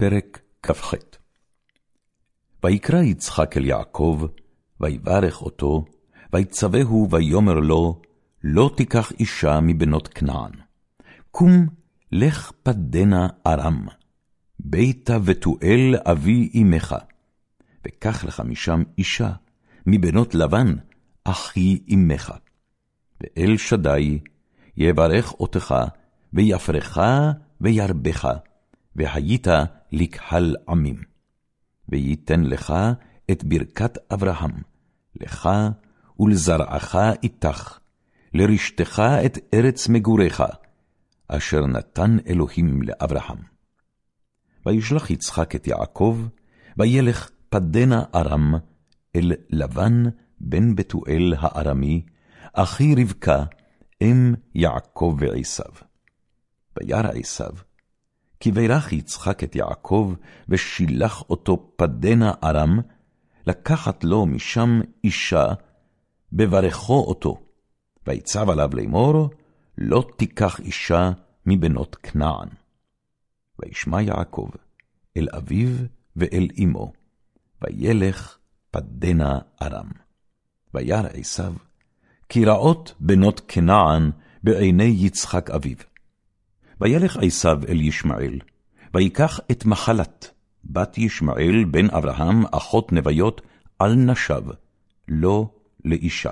פרק כ"ח ויקרא יצחק אל יעקב, ויברך אותו, ויצווהו ויאמר לו, לא תיקח אישה מבנות כנען. קום, לך פדנה ארם, ביתה ותואל אבי אמך, וקח לך משם אישה, מבנות לבן, אחי אמך. ואל שדי יברך אותך, ויפרך וירבך, והיית לקהל עמים. וייתן לך את ברכת אברהם, לך ולזרעך איתך, לרשתך את ארץ מגוריך, אשר נתן אלוהים לאברהם. וישלח יצחק את יעקב, וילך פדנה ארם, אל לבן בן בתואל הארמי, אחי רבקה, אם יעקב ועשיו. וירא עשיו, כי בירך יצחק את יעקב, ושילח אותו פדנה ארם, לקחת לו משם אישה, בברכו אותו, ויצב עליו לאמור, לא תיקח אישה מבנות כנען. וישמע יעקב אל אביו ואל אמו, וילך פדנה ארם. וירא עשיו, כי רעות בנות כנען בעיני יצחק אביו. וילך עשיו אל ישמעאל, ויקח את מחלת, בת ישמעאל בן אברהם, אחות נביות, על נשיו, לא לאישה.